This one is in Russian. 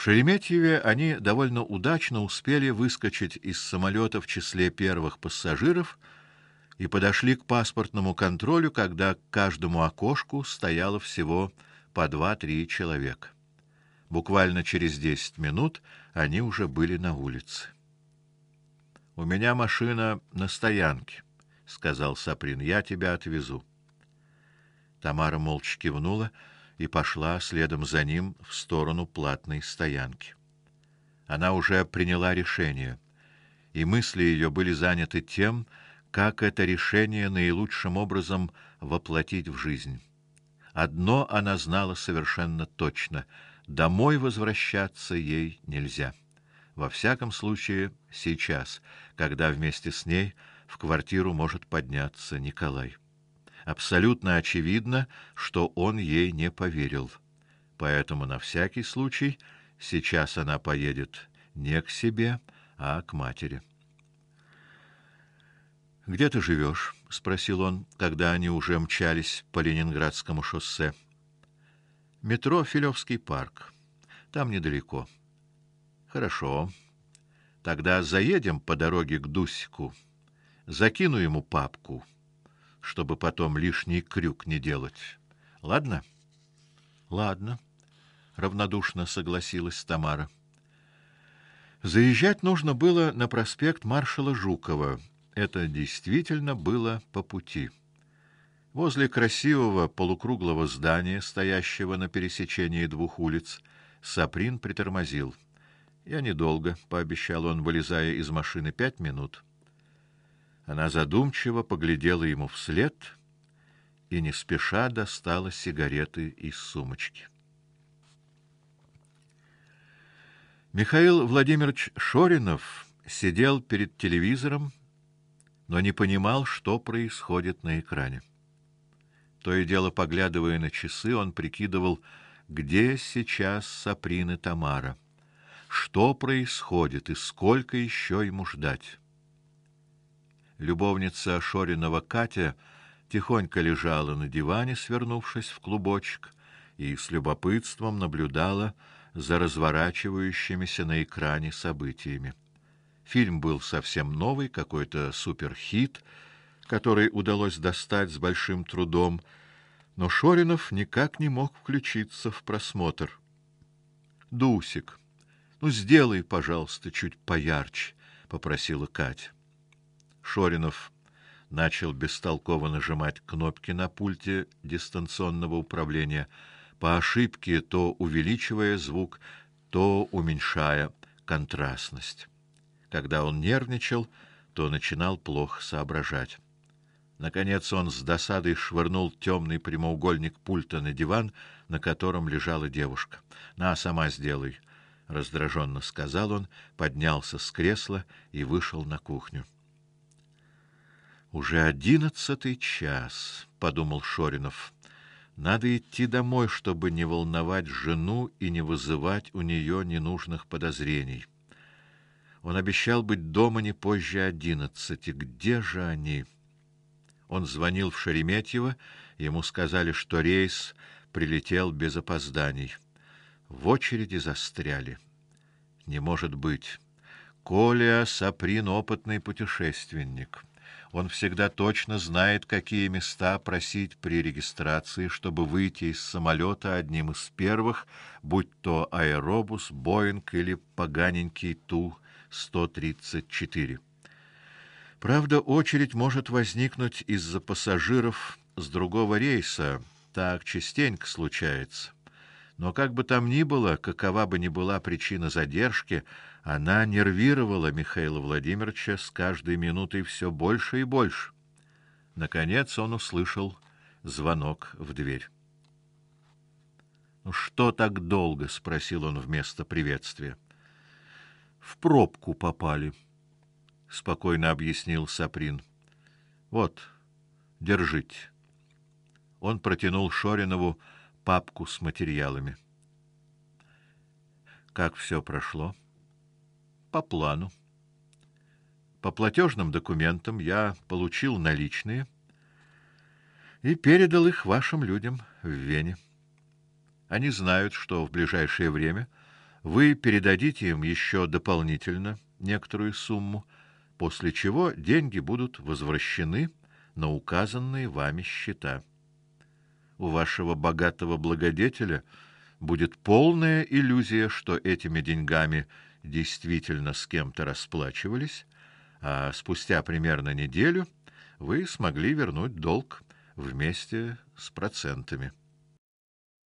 В Шереметьеве они довольно удачно успели выскочить из самолета в числе первых пассажиров и подошли к паспортному контролю, когда к каждому окошку стояло всего по два-три человека. Буквально через десять минут они уже были на улице. У меня машина на стоянке, сказал Саприн. Я тебя отвезу. Тамара молча кивнула и пошла следом за ним в сторону платной стоянки. Она уже приняла решение, и мысли ее были заняты тем, как это решение наилучшим образом воплотить в жизнь. Одно она знала совершенно точно: домой возвращаться ей нельзя. Во всяком случае, сейчас, когда вместе с ней в квартиру может подняться Николай. Абсолютно очевидно, что он ей не поверил. Поэтому на всякий случай сейчас она поедет не к себе, а к матери. Где ты живешь? – спросил он, когда они уже мчались по Ленинградскому шоссе. Метро Филевский парк. Там недалеко. Хорошо. Тогда заедем по дороге к Дусику. Закину ему папку чтобы потом лишний крюк не делать. Ладно? Ладно, равнодушно согласилась Тамара. Заезжать нужно было на проспект маршала Жукова. Это действительно было по пути. Возле красивого полукруглого здания, стоящего на пересечении двух улиц, Саприн притормозил. Я недолго, пообещал он, вылезая из машины, пять минут. Она задумчиво поглядела ему вслед и не спеша достала сигареты из сумочки. Михаил Владимирович Шоринов сидел перед телевизором, но не понимал, что происходит на экране. То и дело поглядывая на часы, он прикидывал, где сейчас Саприн и Тамара, что происходит и сколько еще ему ждать. Любовница Шоринова Катя тихонько лежала на диване, свернувшись в клубочек, и с любопытством наблюдала за разворачивающимися на экране событиями. Фильм был совсем новый, какой-то суперхит, который удалось достать с большим трудом, но Шоринов никак не мог включиться в просмотр. Дусик, ну сделай, пожалуйста, чуть поярче, попросила Катя. Шоринов начал бестолково нажимать кнопки на пульте дистанционного управления, по ошибке то увеличивая звук, то уменьшая контрастность. Когда он нервничал, то начинал плохо соображать. Наконец он с досадой швырнул темный прямоугольник пульта на диван, на котором лежала девушка. "На, сама сделай", раздраженно сказал он, поднялся с кресла и вышел на кухню. Уже одиннадцатый час, подумал Шоринов. Надо идти домой, чтобы не волновать жену и не вызывать у нее ненужных подозрений. Он обещал быть дома не позже одиннадцати. Где же они? Он звонил в Шереметьево, ему сказали, что рейс прилетел без опозданий. В очереди застряли. Не может быть. Коля Саприн опытный путешественник. Он всегда точно знает, какие места просить при регистрации, чтобы выйти из самолета одним из первых, будь то аэробус, Боинг или поганенький Ту-134. Правда, очередь может возникнуть из-за пассажиров с другого рейса, так частенько случается. Но как бы там ни было, какова бы ни была причина задержки, она нервировала Михаила Владимировича с каждой минутой все больше и больше. Наконец он услышал звонок в дверь. "Ну что так долго?" спросил он вместо приветствия. "В пробку попали", спокойно объяснил Саприн. "Вот, держите". Он протянул Шоринову папку с материалами. Как все прошло? по плану. По платежным документам я получил наличные и передал их вашим людям в Вене. Они знают, что в ближайшее время вы передадите им еще дополнительно некоторую сумму, после чего деньги будут возвращены на указанные вами счета. У вашего богатого благодетеля будет полная иллюзия, что этими деньгами действительно с кем-то расплачивались, а спустя примерно неделю вы смогли вернуть долг вместе с процентами.